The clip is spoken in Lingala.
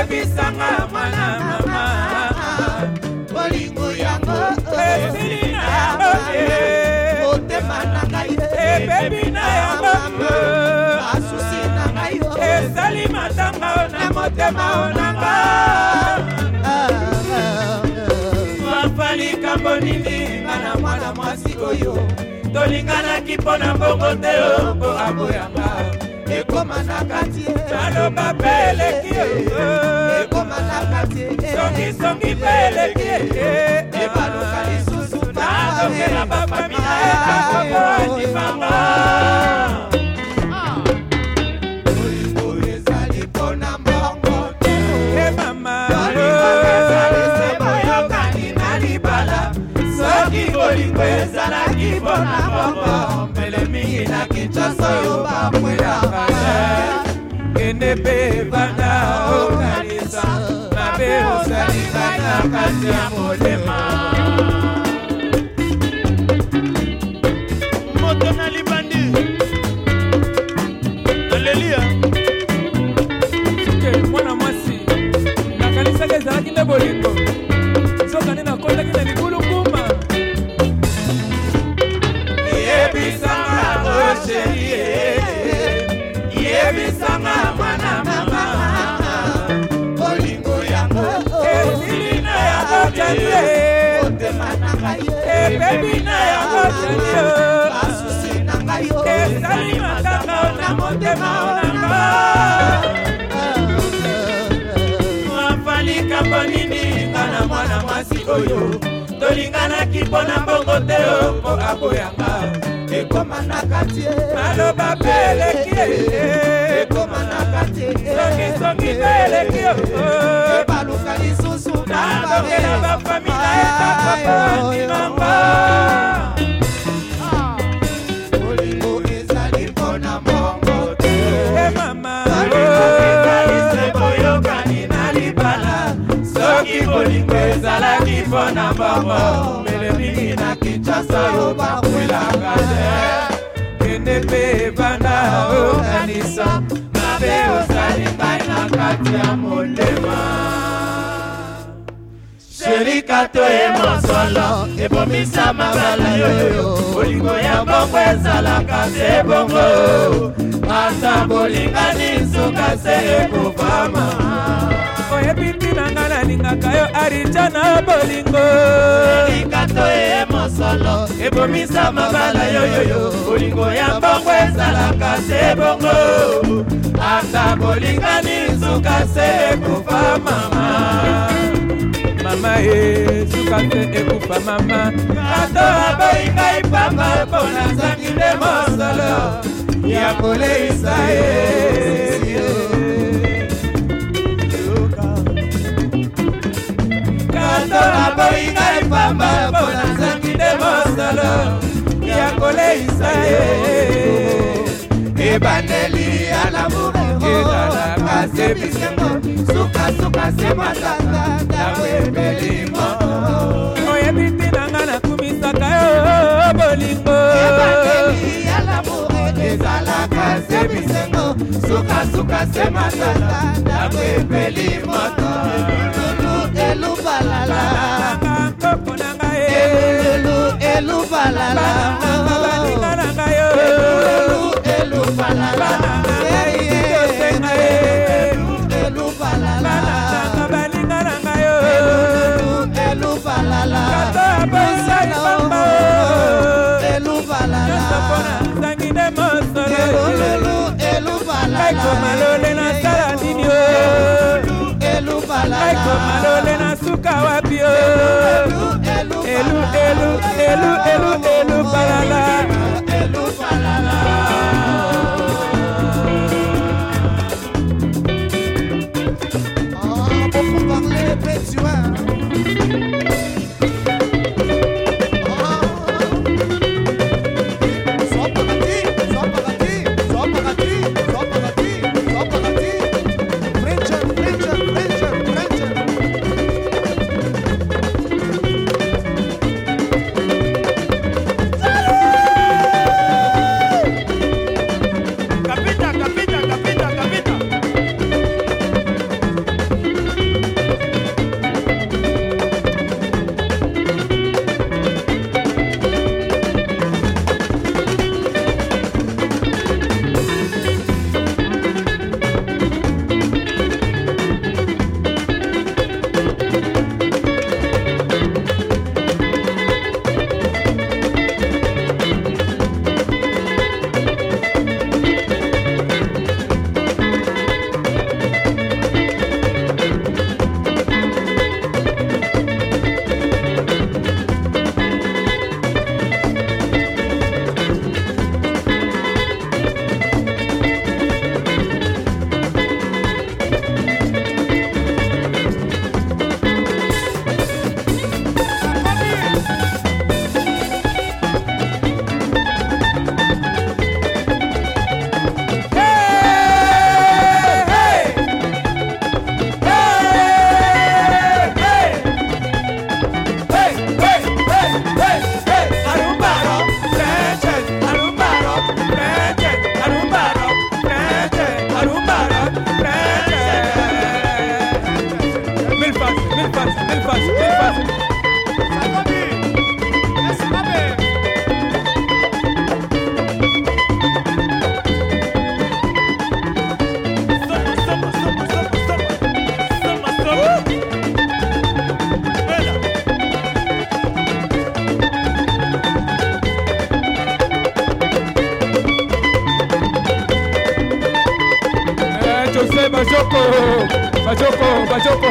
yebisanga mwana mama bolingo yango eh, esili na yango eh. Eh. motema na ngai ebebi na yango basusi na ngai oh. ezali matanga na motema onanga papa likambo nini ngana mwana mwasi oyo tolinganaki mpo na mbongo te okoaboyanga oh, ekoma na kati ye baloba mpe eleki ekoma na kati ye songisongi mpe eleki ebaluka lisusu nazongela bamami na ekakoko andimanga soki kolingo ezalaki mpona bongo mbele mingi na sayo bamwela enebe bana okanisa ebina yango senio basusi na ngai yo ezali mataka na motema nanga mafali kambo nini nga na mwana mwasi oyo tolinganaki mpo na mbongo te o mpo akoyanga ekoma na kati maloba mpe eleki ekoma na kati songisongi mpe eleki kaka lisusu nababela bafami na ye takapandimanga ah. olingo ezali mpona mongo te mamaekalise oh. boyokani na libala soki bolingo ezalaki mpona bongo mbele mingi na kinshasa yo bakwelanga te kende mpe ebanda okanisa mabe ozali ngai na kati ya molemo tika to ye mosolo ebomisa mabala yoyo bolingo ya bongo ezalaka se bongo ata bolingani nsuka se ekofama oyebi ntina nga nalingaka yo arita na bolingo tika to ye mosolo ebomisa mabala yoyoyo bolingo ya bongo ezalaka se bongo ata bolingani nsuka se ekofama mama ye suka te ekufa mama ato abei ngai pamba mpo nazangi nde mosolo ya koleisa ye ato abei ngai pamba mpo nazangi nde mosolo ya koleisa ye ebandeli ya lamour se bisengo sukasuka se matata nawebelimo oyebi ntinanga nakumisaka yo bolingo ezalaka se bisengo sukasuka se matata nawebelimoto like to malole na saladini elu like to malole na suka wapi elu elu elu elu elu. I Gaga, Bachoco, Bachoco.